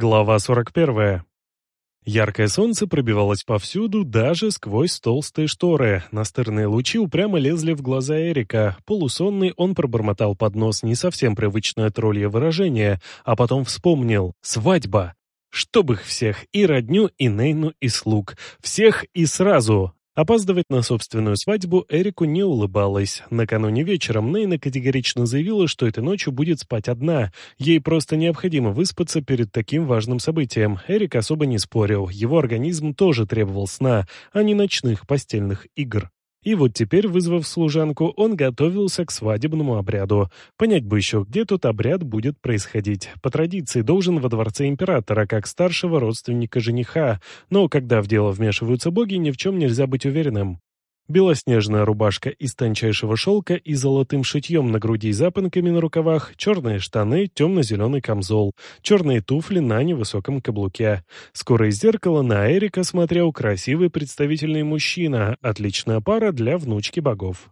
Глава 41. Яркое солнце пробивалось повсюду, даже сквозь толстые шторы. Настырные лучи упрямо лезли в глаза Эрика. Полусонный он пробормотал под нос не совсем привычное троллье выражение, а потом вспомнил «Свадьба!» Чтоб их всех, и родню, и Нейну, и слуг. Всех и сразу. Опаздывать на собственную свадьбу Эрику не улыбалась. Накануне вечером Нейна категорично заявила, что этой ночью будет спать одна. Ей просто необходимо выспаться перед таким важным событием. Эрик особо не спорил. Его организм тоже требовал сна, а не ночных постельных игр. И вот теперь, вызвав служанку, он готовился к свадебному обряду. Понять бы еще, где тот обряд будет происходить. По традиции должен во дворце императора, как старшего родственника жениха, но когда в дело вмешиваются боги, ни в чем нельзя быть уверенным. Белоснежная рубашка из тончайшего шелка и золотым шитьем на груди и запонками на рукавах, черные штаны, темно-зеленый камзол, черные туфли на невысоком каблуке. Скоро из зеркала на Эрика смотрел красивый представительный мужчина, отличная пара для внучки богов.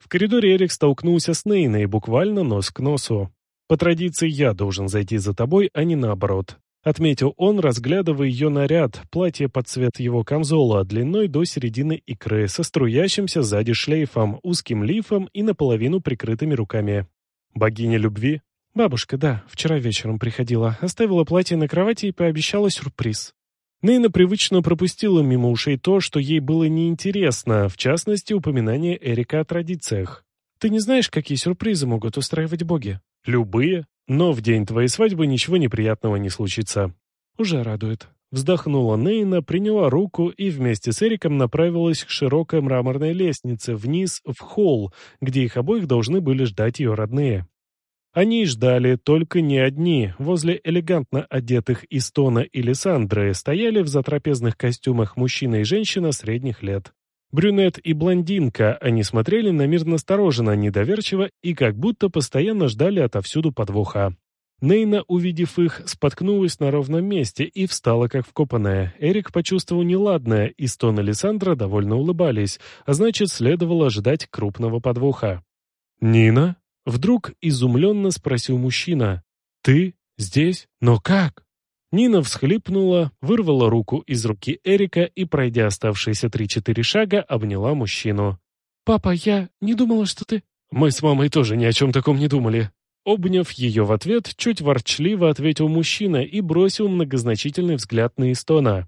В коридоре Эрик столкнулся с Нейной буквально нос к носу. По традиции я должен зайти за тобой, а не наоборот. Отметил он, разглядывая ее наряд, платье под цвет его камзола, длиной до середины икры, со струящимся сзади шлейфом, узким лифом и наполовину прикрытыми руками. «Богиня любви?» «Бабушка, да, вчера вечером приходила. Оставила платье на кровати и пообещала сюрприз». Нейна привычно пропустила мимо ушей то, что ей было неинтересно, в частности, упоминание Эрика о традициях. «Ты не знаешь, какие сюрпризы могут устраивать боги?» «Любые. Но в день твоей свадьбы ничего неприятного не случится. Уже радует. Вздохнула Нейна, приняла руку и вместе с Эриком направилась к широкой мраморной лестнице вниз в холл, где их обоих должны были ждать ее родные. Они ждали только не одни. Возле элегантно одетых Истона и Лиссандры стояли в затрапезных костюмах мужчина и женщина средних лет. Брюнет и блондинка, они смотрели на мир настороженно, недоверчиво и как будто постоянно ждали отовсюду подвоха. Нейна, увидев их, споткнулась на ровном месте и встала как вкопанная. Эрик почувствовал неладное, и Стон и Лиссандра довольно улыбались, а значит, следовало ожидать крупного подвоха. «Нина?» — вдруг изумленно спросил мужчина. «Ты здесь? Но как?» Нина всхлипнула, вырвала руку из руки Эрика и, пройдя оставшиеся три-четыре шага, обняла мужчину. «Папа, я не думала, что ты...» «Мы с мамой тоже ни о чем таком не думали». Обняв ее в ответ, чуть ворчливо ответил мужчина и бросил многозначительный взгляд на Истона.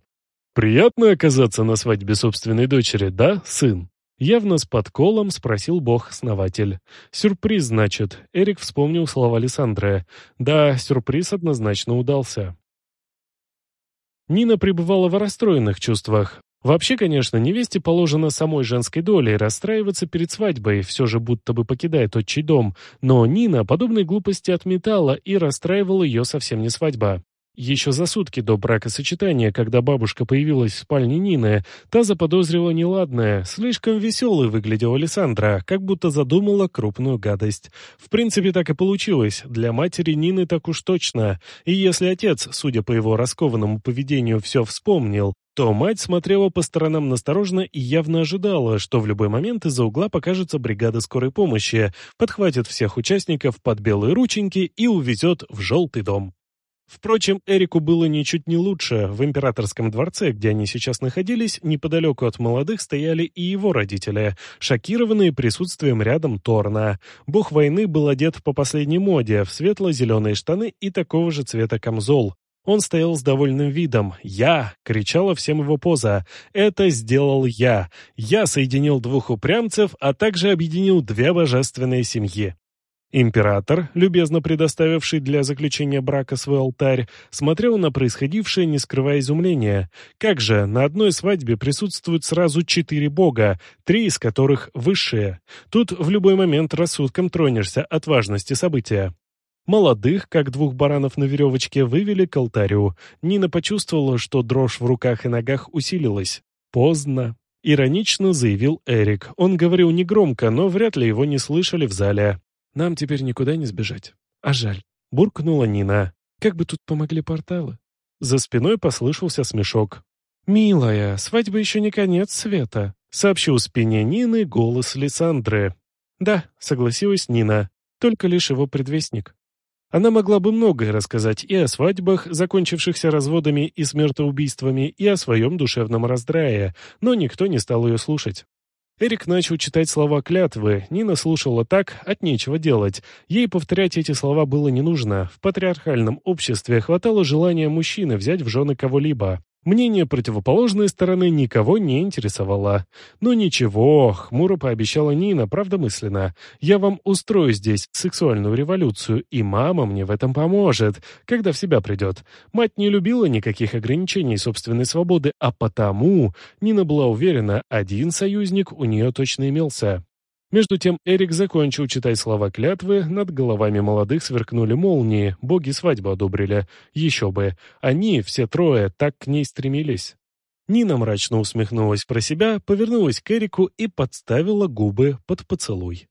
«Приятно оказаться на свадьбе собственной дочери, да, сын?» Явно с подколом спросил бог-основатель. «Сюрприз, значит?» Эрик вспомнил слова Лиссандра. «Да, сюрприз однозначно удался». Нина пребывала в расстроенных чувствах. Вообще, конечно, невесте положено самой женской долей расстраиваться перед свадьбой, все же будто бы покидает отчий дом, но Нина подобной глупости отметала и расстраивала ее совсем не свадьба. Еще за сутки до бракосочетания, когда бабушка появилась в спальне Нины, та заподозрила неладное. Слишком веселой выглядела Александра, как будто задумала крупную гадость. В принципе, так и получилось. Для матери Нины так уж точно. И если отец, судя по его раскованному поведению, все вспомнил, то мать смотрела по сторонам насторожно и явно ожидала, что в любой момент из-за угла покажется бригада скорой помощи, подхватит всех участников под белые рученьки и увезет в желтый дом. Впрочем, Эрику было ничуть не лучше. В императорском дворце, где они сейчас находились, неподалеку от молодых стояли и его родители, шокированные присутствием рядом Торна. Бог войны был одет по последней моде, в светло-зеленые штаны и такого же цвета камзол. Он стоял с довольным видом. «Я!» — кричала всем его поза. «Это сделал я! Я соединил двух упрямцев, а также объединил две божественные семьи!» Император, любезно предоставивший для заключения брака свой алтарь, смотрел на происходившее, не скрывая изумления. Как же, на одной свадьбе присутствуют сразу четыре бога, три из которых высшие. Тут в любой момент рассудком тронешься от важности события. Молодых, как двух баранов на веревочке, вывели к алтарю. Нина почувствовала, что дрожь в руках и ногах усилилась. Поздно. Иронично заявил Эрик. Он говорил негромко, но вряд ли его не слышали в зале. Нам теперь никуда не сбежать. А жаль. Буркнула Нина. Как бы тут помогли порталы? За спиной послышался смешок. «Милая, свадьба еще не конец света», — сообщил спине Нины голос Лиссандры. «Да», — согласилась Нина, — «только лишь его предвестник». Она могла бы многое рассказать и о свадьбах, закончившихся разводами и смертоубийствами, и о своем душевном раздрае, но никто не стал ее слушать. Эрик начал читать слова клятвы, Нина слушала так, от нечего делать. Ей повторять эти слова было не нужно. В патриархальном обществе хватало желания мужчины взять в жены кого-либо. Мнение противоположной стороны никого не интересовало. «Ну ничего», — хмуро пообещала Нина, правдомысленно. «Я вам устрою здесь сексуальную революцию, и мама мне в этом поможет, когда в себя придет». Мать не любила никаких ограничений собственной свободы, а потому Нина была уверена, один союзник у нее точно имелся. Между тем Эрик закончил читать слова клятвы, над головами молодых сверкнули молнии, боги свадьбу одобрили. Еще бы, они, все трое, так к ней стремились. Нина мрачно усмехнулась про себя, повернулась к Эрику и подставила губы под поцелуй.